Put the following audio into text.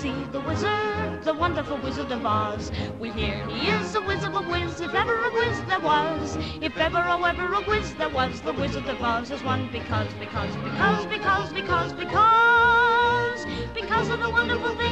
See the wizard, the wonderful Wizard of Oz. We hear he is the wizard of whiz, if ever a whiz there was. If ever, oh, ever a whiz there was, the Wizard of Oz is one because, because, because, because, because, because, because of the wonderful things.